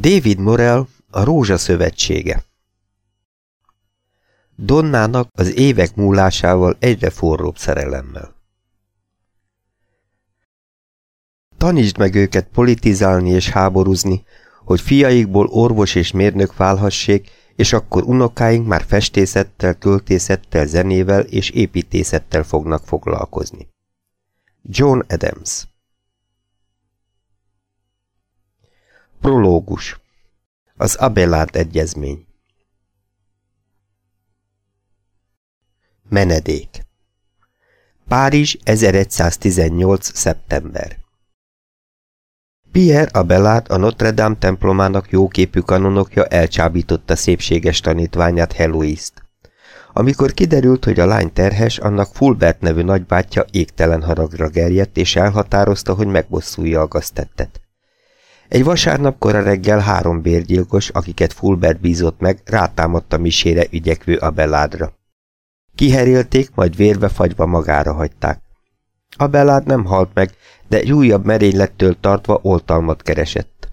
David Morel, a Rózsa Szövetsége Donnának az évek múlásával egyre forróbb szerelemmel. Tanítsd meg őket politizálni és háborúzni, hogy fiaikból orvos és mérnök válhassék, és akkor unokáink már festészettel, költészettel, zenével és építészettel fognak foglalkozni. John Adams Prológus Az Abelard Egyezmény Menedék Párizs 1118. szeptember Pierre Abelard, a Notre Dame templomának jóképű kanonokja elcsábította szépséges tanítványát Heloise-t. Amikor kiderült, hogy a lány terhes, annak Fulbert nevű nagybátyja égtelen haragra gerjedt, és elhatározta, hogy megbosszulja a gaztettet. Egy vasárnap kora reggel három bérgyilkos, akiket Fulbert bízott meg, rátámadta misére ügyekvő Abeládra. Kiherélték, majd vérve fagyva magára hagyták. Abelád nem halt meg, de egy újabb merénylettől tartva oltalmat keresett.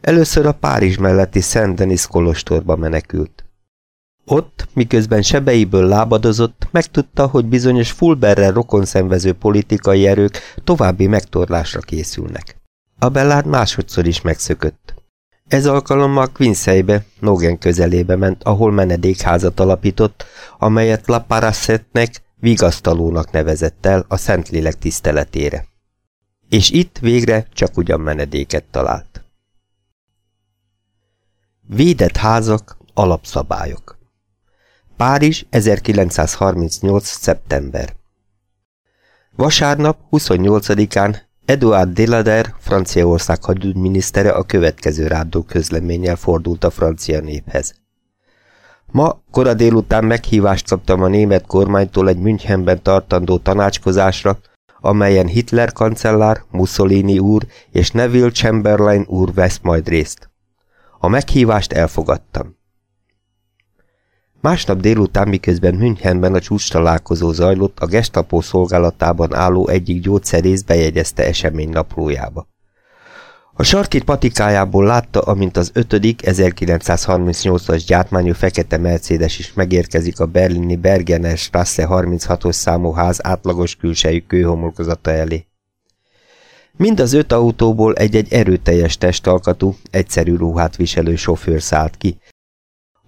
Először a Párizs melletti Szent Denis kolostorba menekült. Ott, miközben sebeiből lábadozott, megtudta, hogy bizonyos Fulberrel rokonszenvező politikai erők további megtorlásra készülnek. A Bellard másodszor is megszökött. Ez alkalommal Quincybe, Nogen közelébe ment, ahol menedékházat alapított, amelyet La Parassetnek, vigasztalónak nevezett el a Szentlélek tiszteletére. És itt végre csak ugyan menedéket talált. Védett házak, alapszabályok Párizs, 1938. szeptember Vasárnap, 28-án Eduard Delader, Franciaország hadügyminisztere a következő rádó közleménnyel fordult a francia néphez. Ma, kora délután meghívást kaptam a német kormánytól egy Münchenben tartandó tanácskozásra, amelyen Hitler kancellár, Mussolini úr és Neville Chamberlain úr vesz majd részt. A meghívást elfogadtam. Másnap délután, miközben Münchenben a csúcs találkozó zajlott, a gestapo szolgálatában álló egyik gyógyszerész bejegyezte esemény naplójába. A sarkit patikájából látta, amint az ötödik 1938-as gyártmányú fekete Mercedes is megérkezik a berlini Bergener Strasse 36-os számú ház átlagos külsejű kőhomolkozata elé. Mind az öt autóból egy-egy erőteljes testalkatú, egyszerű ruhát viselő sofőr szállt ki,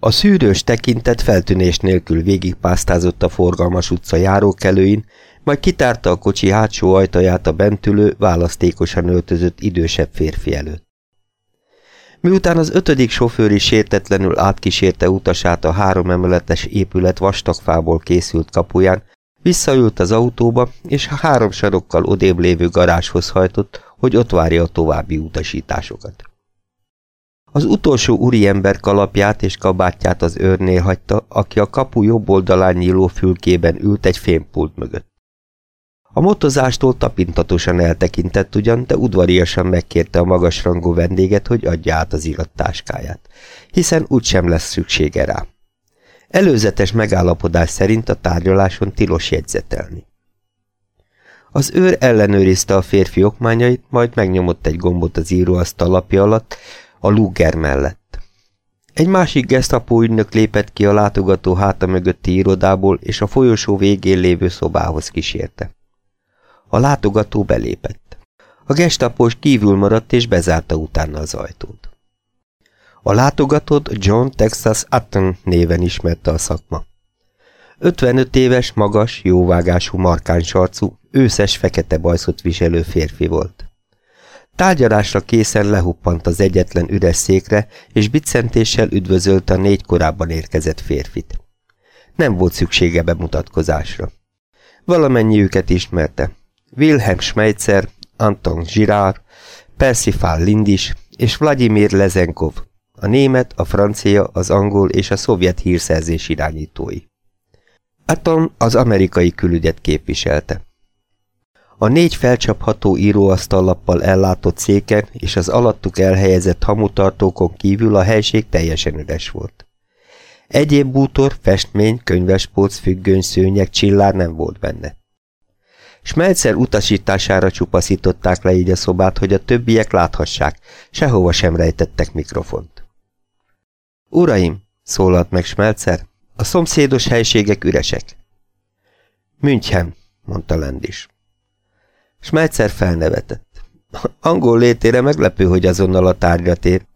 a szűrős tekintet feltűnés nélkül végigpásztázott a forgalmas utca járókelőin, majd kitárta a kocsi hátsó ajtaját a bentülő, választékosan öltözött idősebb férfi előtt. Miután az ötödik sofőr is sértetlenül átkísérte utasát a három emeletes épület vastagfából készült kapuján, visszaült az autóba, és a három sarokkal odébb lévő garázshoz hajtott, hogy ott várja a további utasításokat. Az utolsó úriember kalapját és kabátját az őrnél hagyta, aki a kapu jobb oldalán nyíló fülkében ült egy fémpult mögött. A motozástól tapintatosan eltekintett ugyan, de udvariasan megkérte a magasrangú vendéget, hogy adja át az irattáskáját, hiszen úgysem lesz szüksége rá. Előzetes megállapodás szerint a tárgyaláson tilos jegyzetelni. Az őr ellenőrizte a férfi okmányait, majd megnyomott egy gombot az íróasztal lapja alatt, a Luger mellett. Egy másik gesztapó ügynök lépett ki a látogató háta mögötti irodából, és a folyosó végén lévő szobához kísérte. A látogató belépett. A gestapós kívül maradt, és bezárta utána az ajtót. A látogatót John Texas Utton néven ismerte a szakma. 55 éves, magas, jóvágású, markáns arcú, őszes fekete bajszot viselő férfi volt. Tárgyalásra készen lehuppant az egyetlen üres székre, és biccentéssel üdvözölte a négy korábban érkezett férfit. Nem volt szüksége bemutatkozásra. Valamennyiüket ismerte. Wilhelm Schmeitzer, Anton Girard, Persifal Lindis és Vladimir Lezenkov, a német, a francia, az angol és a szovjet hírszerzés irányítói. Atom az amerikai külügyet képviselte. A négy felcsapható íróasztallappal ellátott széken és az alattuk elhelyezett hamutartókon kívül a helység teljesen üres volt. Egyéb bútor, festmény, könyvespolc, függöny, szőnyeg, csillár nem volt benne. Smelcer utasítására csupaszították le így a szobát, hogy a többiek láthassák, sehova sem rejtettek mikrofont. Uraim, szólalt meg Smelcer, a szomszédos helységek üresek. München, mondta Lendis. Smelcer felnevetett. Angol létére meglepő, hogy azonnal a tárgyra tér.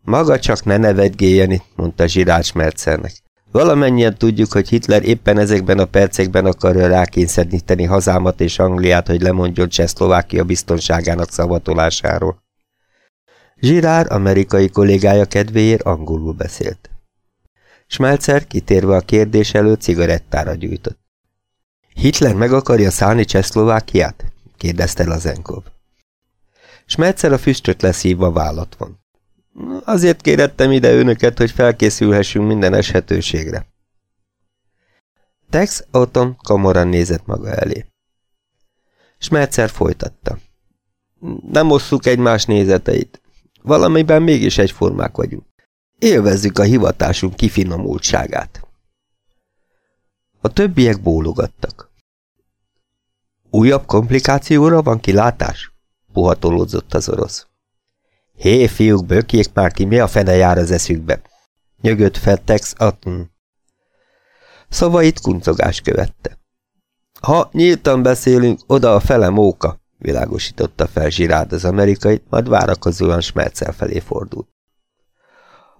Maga csak ne nevetgéljen itt, mondta Zsirács Smelcernek. Valamennyien tudjuk, hogy Hitler éppen ezekben a percekben akarja rákényszeríteni hazámat és Angliát, hogy lemondjon Csehszlovákia biztonságának szavatolásáról. Zsirár amerikai kollégája kedvéért angolul beszélt. Smelcer kitérve a kérdés előtt cigarettára gyújtott. Hitler meg akarja szállni Csehszlovákiát? Kérdezte Lazenkov. Smelcer a füstöt leszívva vállat van. Azért kérettem ide önöket, hogy felkészülhessünk minden eshetőségre. Tex Autumn komoran nézett maga elé. Smercer folytatta. Nem osszuk egymás nézeteit. Valamiben mégis egyformák vagyunk. Élvezzük a hivatásunk kifinomultságát. A többiek bólogattak. Újabb komplikációra van kilátás? Puhatolódzott az orosz. Hé, fiúk, bökjék már ki, mi a fene jár az eszükbe? Nyögött fel Tex Atn. Szavait kuncogás követte. Ha nyíltan beszélünk, oda a fele móka, világosította fel Zsirád az amerikai, majd várakozóan Smercel felé fordult.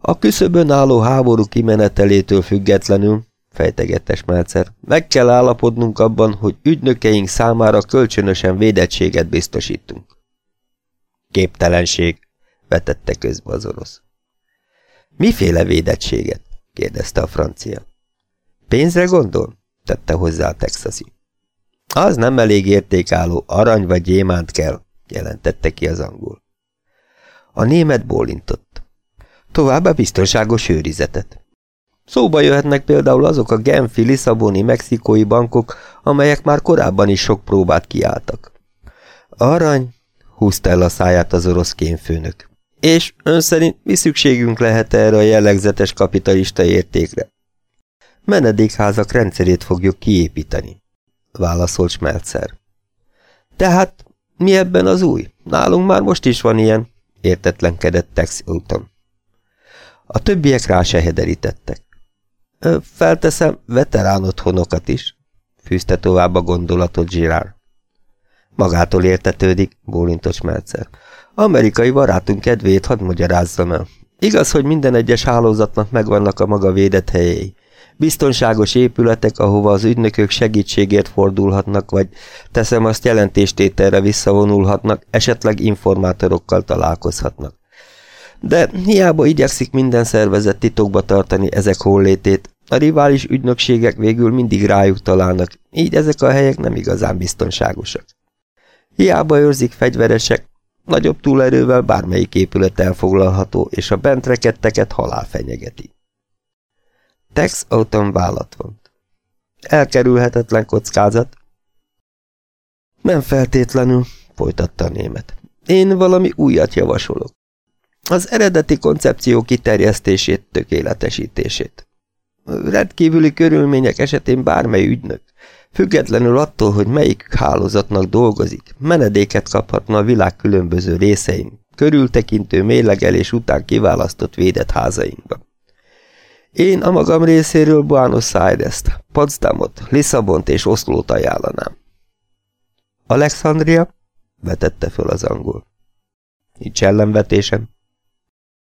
A küszöbön álló háború kimenetelétől függetlenül, fejtegette Smelcer, meg kell állapodnunk abban, hogy ügynökeink számára kölcsönösen védettséget biztosítunk. Képtelenség, vetette közbe az orosz. Miféle védettséget? kérdezte a francia. Pénzre gondol? tette hozzá a texasi. Az nem elég értékálló, arany vagy gyémánt kell, jelentette ki az angol. A német bólintott. Továbbá biztonságos őrizetet. Szóba jöhetnek például azok a Genfi, Lisszaboni, mexikói bankok, amelyek már korábban is sok próbát kiálltak. Arany, húzta el a száját az orosz kémfőnök. És ön szerint mi szükségünk lehet erre a jellegzetes kapitalista értékre? Menedékházak rendszerét fogjuk kiépíteni, válaszolt Smeltzer. Tehát mi ebben az új? Nálunk már most is van ilyen, értetlenkedett Tex úton. A többiek rá se hederítettek. Felteszem veterán otthonokat is, fűzte tovább a gondolatot Girard. Magától értetődik, bólintott Smeltzer. Amerikai barátunk kedvéért hadd magyarázzam el. Igaz, hogy minden egyes hálózatnak megvannak a maga védett helyei. Biztonságos épületek, ahova az ügynökök segítségért fordulhatnak, vagy teszem azt jelentéstételre visszavonulhatnak, esetleg informátorokkal találkozhatnak. De hiába igyekszik minden szervezet titokba tartani ezek hollétét, a rivális ügynökségek végül mindig rájuk találnak, így ezek a helyek nem igazán biztonságosak. Hiába őrzik fegyveresek, Nagyobb túlerővel bármelyik épület elfoglalható, és a bent reketteket halál fenyegeti. Tex Autumn vállat vont. Elkerülhetetlen kockázat. Nem feltétlenül, folytatta a német. Én valami újat javasolok. Az eredeti koncepció kiterjesztését, tökéletesítését. Rendkívüli körülmények esetén bármely ügynök, Függetlenül attól, hogy melyik hálózatnak dolgozik, menedéket kaphatna a világ különböző részein, körültekintő mélegelés után kiválasztott védett házainkba. Én a magam részéről Buenos Aires-t, Potsdamot, Lisszabont és Oszlót ajánlanám. Alexandria? vetette föl az angol. Nincs ellenvetésem.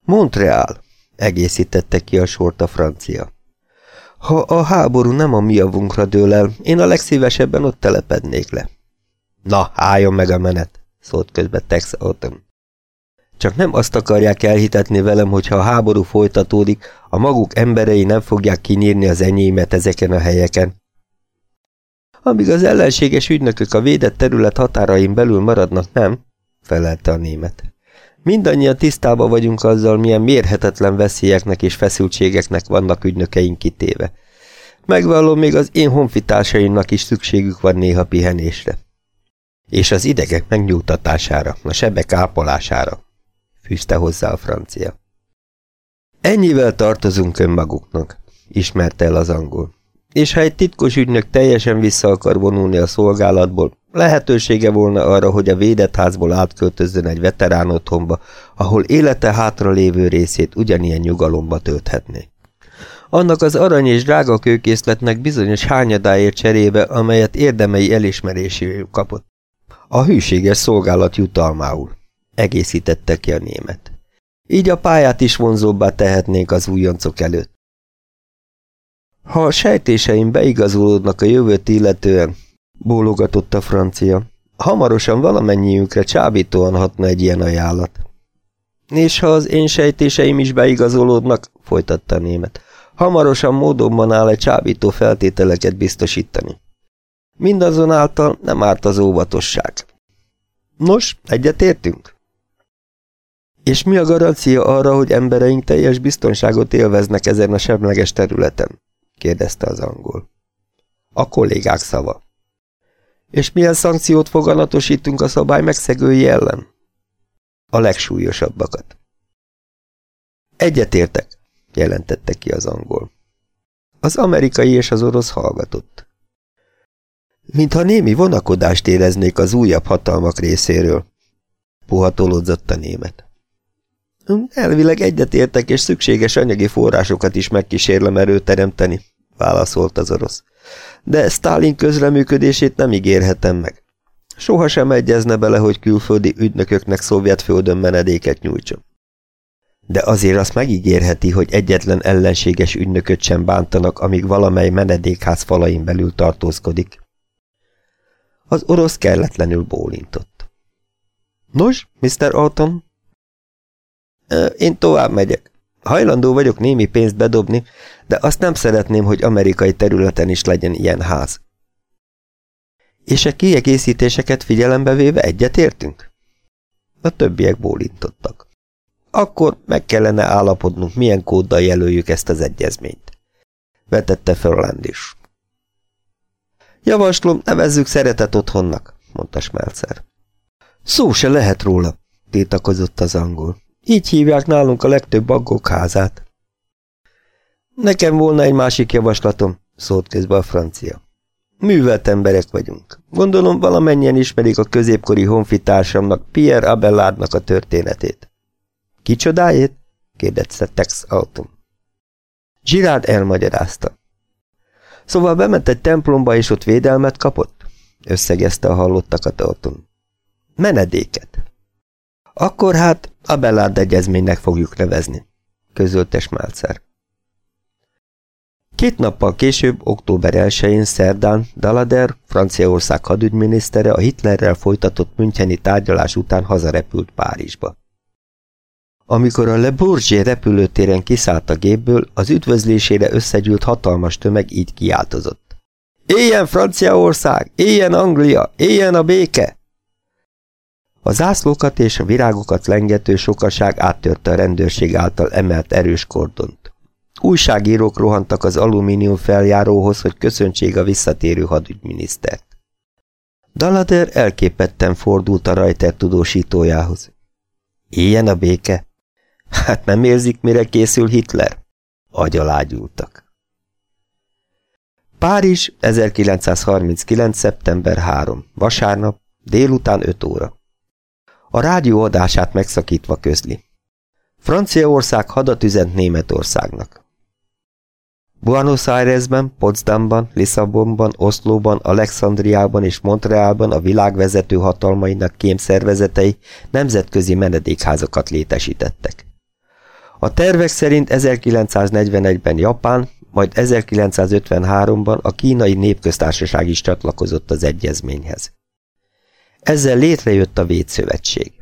Montreal, egészítette ki a sort a francia. Ha a háború nem a mi javunkra dől el, én a legszívesebben ott telepednék le. Na, álljon meg a menet, szólt közbe Tex Autumn. Csak nem azt akarják elhitetni velem, hogy ha a háború folytatódik, a maguk emberei nem fogják kinyírni az enyémet ezeken a helyeken. Amíg az ellenséges ügynökök a védett terület határain belül maradnak, nem? felelte a német. Mindannyian tisztában vagyunk azzal, milyen mérhetetlen veszélyeknek és feszültségeknek vannak ügynökeink kitéve. Megvallom, még az én honfitársaimnak is szükségük van néha pihenésre. És az idegek megnyugtatására, a sebek ápolására, fűzte hozzá a francia. Ennyivel tartozunk önmaguknak, ismerte el az angol. És ha egy titkos ügynök teljesen vissza akar vonulni a szolgálatból, lehetősége volna arra, hogy a védett házból átköltözzön egy veterán otthonba, ahol élete hátra lévő részét ugyanilyen nyugalomba tölthetné. Annak az arany és drága kőkészletnek bizonyos hányadáért cserébe, amelyet érdemei elismeréséül kapott. A hűséges szolgálat jutalmául. Egészítette ki a német. Így a pályát is vonzóbbá tehetnénk az újoncok előtt. Ha a sejtéseim beigazolódnak a jövőt illetően, bólogatott a francia, hamarosan valamennyiünkre csábítóan hatna egy ilyen ajánlat. És ha az én sejtéseim is beigazolódnak, folytatta német, hamarosan módonban áll egy csábító feltételeket biztosítani. Mindazonáltal nem árt az óvatosság. Nos, egyetértünk? És mi a garancia arra, hogy embereink teljes biztonságot élveznek ezen a semleges területen? kérdezte az angol. A kollégák szava. És milyen szankciót foganatosítunk a szabály megszegői ellen? A legsúlyosabbakat. Egyetértek, jelentette ki az angol. Az amerikai és az orosz hallgatott. Mintha némi vonakodást éreznék az újabb hatalmak részéről, puhatolódzott a német. Elvileg egyetértek, és szükséges anyagi forrásokat is megkísérlem erőteremteni, válaszolt az orosz. De Stalin közreműködését nem ígérhetem meg. Soha sem egyezne bele, hogy külföldi ügynököknek szovjet földön menedéket nyújtson. De azért azt megígérheti, hogy egyetlen ellenséges ügynököt sem bántanak, amíg valamely menedékház falain belül tartózkodik. Az orosz kelletlenül bólintott. Nos, Mr. Autumn? Én tovább megyek. Hajlandó vagyok némi pénzt bedobni, de azt nem szeretném, hogy amerikai területen is legyen ilyen ház. És a kiegészítéseket figyelembe véve egyetértünk? A többiek bólintottak. Akkor meg kellene állapodnunk, milyen kóddal jelöljük ezt az egyezményt. Vetette fel Landis. Javaslom, nevezzük szeretet otthonnak, mondta Smelcer. Szó se lehet róla, tiltakozott az angol. Így hívják nálunk a legtöbb aggók házát. Nekem volna egy másik javaslatom, szólt közbe a francia. Művelt emberek vagyunk. Gondolom valamennyien ismerik a középkori honfitársamnak, Pierre Abelardnak a történetét. Kicsodájét? kérdezte Tex Autumn. Girard elmagyarázta. Szóval bement egy templomba, és ott védelmet kapott? Összegezte a hallottakat Autumn. Menedéket. Akkor hát a Bellard egyezménynek fogjuk nevezni, közölte Smálcer. Két nappal később, október 1-én szerdán Dalader, Franciaország hadügyminisztere a Hitlerrel folytatott Müncheni tárgyalás után hazarepült Párizsba. Amikor a Le Bourget repülőtéren kiszállt a gépből, az üdvözlésére összegyűlt hatalmas tömeg így kiáltozott. Éljen Franciaország! Éljen Anglia! Éljen a béke! A zászlókat és a virágokat lengető sokaság áttörte a rendőrség által emelt erős kordont. Újságírók rohantak az alumínium feljáróhoz, hogy köszöntsék a visszatérő hadügyminisztert. Dalader elképetten fordult a rajter tudósítójához. Éljen a béke! Hát nem érzik, mire készül Hitler? Agyalágyultak. Párizs, 1939. szeptember 3. Vasárnap, délután 5 óra. A rádió adását megszakítva közli. Franciaország hadat üzent Németországnak. Buenos Airesben, Potsdamban, Lisszabonban, Oszlóban, Alexandriában és Montrealban a világ vezető hatalmainak kémszervezetei nemzetközi menedékházakat létesítettek. A tervek szerint 1941-ben Japán, majd 1953-ban a kínai népköztársaság is csatlakozott az egyezményhez. Ezzel létrejött a Védszövetség.